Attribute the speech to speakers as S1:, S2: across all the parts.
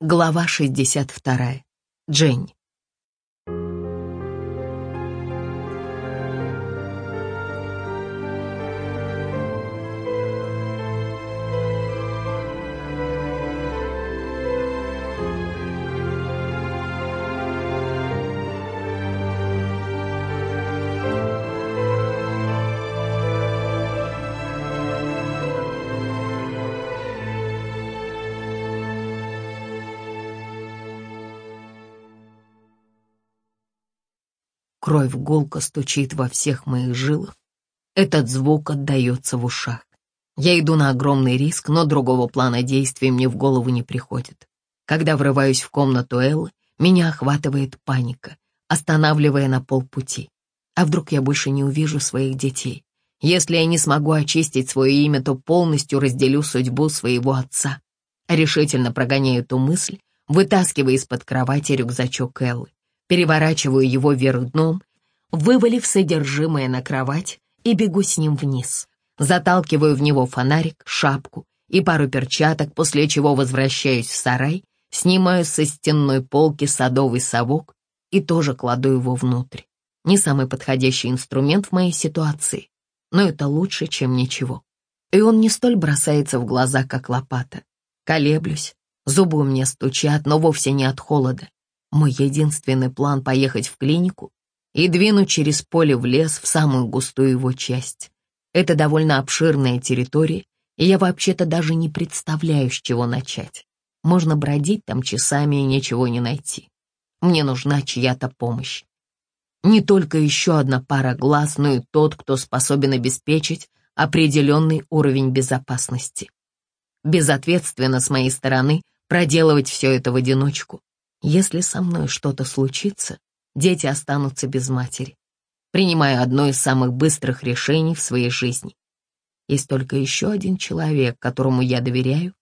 S1: Глава 62. Дженни. Кровь гулко стучит во всех моих жилах. Этот звук отдается в ушах. Я иду на огромный риск, но другого плана действий мне в голову не приходит. Когда врываюсь в комнату Эллы, меня охватывает паника, останавливая на полпути. А вдруг я больше не увижу своих детей? Если я не смогу очистить свое имя, то полностью разделю судьбу своего отца. Решительно прогоняю эту мысль, вытаскивая из-под кровати рюкзачок Эллы переворачиваю его вверх дном, вывалив содержимое на кровать и бегу с ним вниз. Заталкиваю в него фонарик, шапку и пару перчаток, после чего возвращаюсь в сарай, снимаю со стенной полки садовый совок и тоже кладу его внутрь. Не самый подходящий инструмент в моей ситуации, но это лучше, чем ничего. И он не столь бросается в глаза, как лопата. Колеблюсь, зубы у меня стучат, но вовсе не от холода. Мой единственный план — поехать в клинику и двинуть через поле в лес в самую густую его часть. Это довольно обширная территория, и я вообще-то даже не представляю, с чего начать. Можно бродить там часами и ничего не найти. Мне нужна чья-то помощь. Не только еще одна пара глаз, но и тот, кто способен обеспечить определенный уровень безопасности. Безответственно с моей стороны проделывать все это в одиночку. Если со мной что-то случится, дети останутся без матери. Принимаю одно из самых быстрых решений в своей жизни. Есть только еще один человек, которому я доверяю,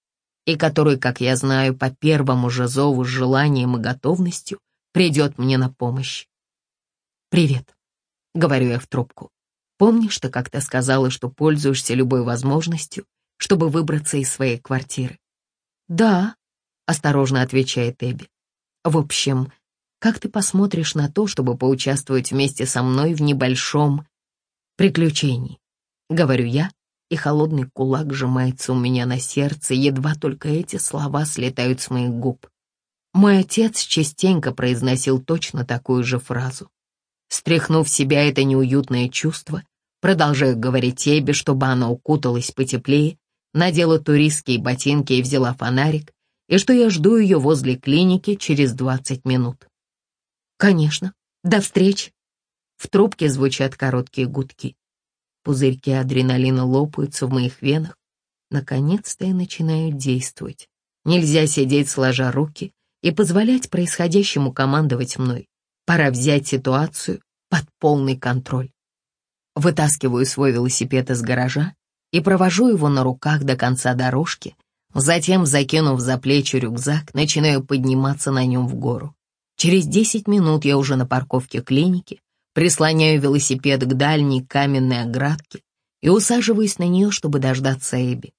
S1: и который, как я знаю, по первому же зову с желанием и готовностью придет мне на помощь. «Привет», — говорю я в трубку. «Помнишь, ты как-то сказала, что пользуешься любой возможностью, чтобы выбраться из своей квартиры?» «Да», — осторожно отвечает Эбби. В общем, как ты посмотришь на то, чтобы поучаствовать вместе со мной в небольшом приключении? Говорю я, и холодный кулак сжимается у меня на сердце, едва только эти слова слетают с моих губ. Мой отец частенько произносил точно такую же фразу. Стряхнув себя это неуютное чувство, продолжаю говорить Эбби, чтобы она укуталась потеплее, надела туристские ботинки и взяла фонарик, и что я жду ее возле клиники через 20 минут. Конечно, до встречи. В трубке звучат короткие гудки. Пузырьки адреналина лопаются в моих венах. Наконец-то я начинаю действовать. Нельзя сидеть сложа руки и позволять происходящему командовать мной. Пора взять ситуацию под полный контроль. Вытаскиваю свой велосипед из гаража и провожу его на руках до конца дорожки, Затем, закинув за плечи рюкзак, начинаю подниматься на нем в гору. Через десять минут я уже на парковке клиники, прислоняю велосипед к дальней каменной оградке и усаживаюсь на нее, чтобы дождаться Эбби.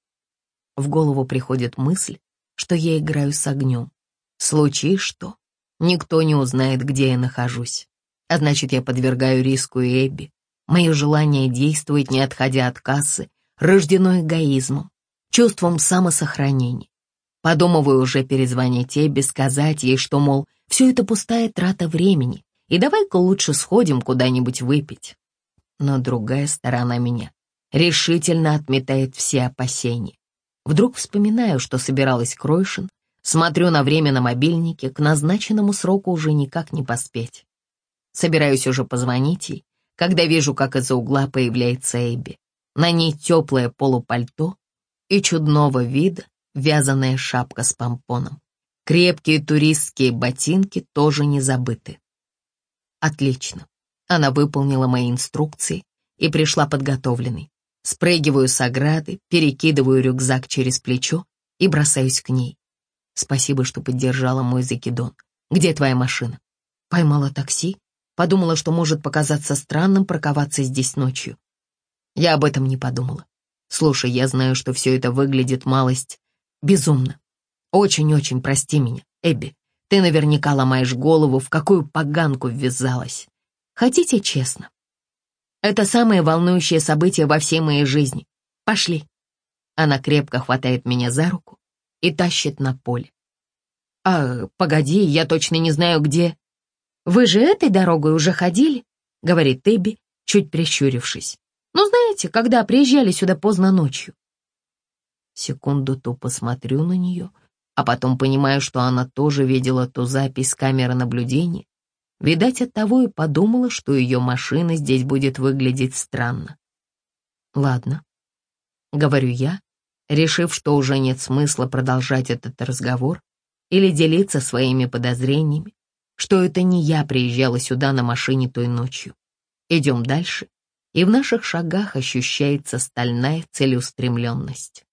S1: В голову приходит мысль, что я играю с огнем. Случись что, никто не узнает, где я нахожусь. А значит, я подвергаю риску Эбби. Мое желание действовать, не отходя от кассы, рождено эгоизмом чувством самосохранения. Подумываю уже перезвонить Эбби, сказать ей, что, мол, все это пустая трата времени, и давай-ка лучше сходим куда-нибудь выпить. Но другая сторона меня решительно отметает все опасения. Вдруг вспоминаю, что собиралась Кройшин, смотрю на время на мобильнике, к назначенному сроку уже никак не поспеть. Собираюсь уже позвонить ей, когда вижу, как из-за угла появляется Эбби. На ней теплое полупальто, и чудного вида вязаная шапка с помпоном. Крепкие туристские ботинки тоже не забыты. Отлично. Она выполнила мои инструкции и пришла подготовленной. Спрыгиваю с ограды, перекидываю рюкзак через плечо и бросаюсь к ней. Спасибо, что поддержала мой закидон. Где твоя машина? Поймала такси. Подумала, что может показаться странным парковаться здесь ночью. Я об этом не подумала. Слушай, я знаю, что все это выглядит малость безумно. Очень-очень прости меня. Эбби, ты наверняка ломаешь голову, в какую поганку ввязалась. Хотите честно? Это самое волнующее событие во всей моей жизни. Пошли. Она крепко хватает меня за руку и тащит на поле. «А, погоди, я точно не знаю, где...» «Вы же этой дорогой уже ходили?» — говорит Эбби, чуть прищурившись. «Ну, знаете, когда приезжали сюда поздно ночью». Секунду тупо смотрю на нее, а потом понимаю, что она тоже видела ту запись с камеры наблюдения. Видать, от того и подумала, что ее машина здесь будет выглядеть странно. «Ладно», — говорю я, решив, что уже нет смысла продолжать этот разговор или делиться своими подозрениями, что это не я приезжала сюда на машине той ночью. Идем дальше, и в наших шагах ощущается стальная целеустремленность.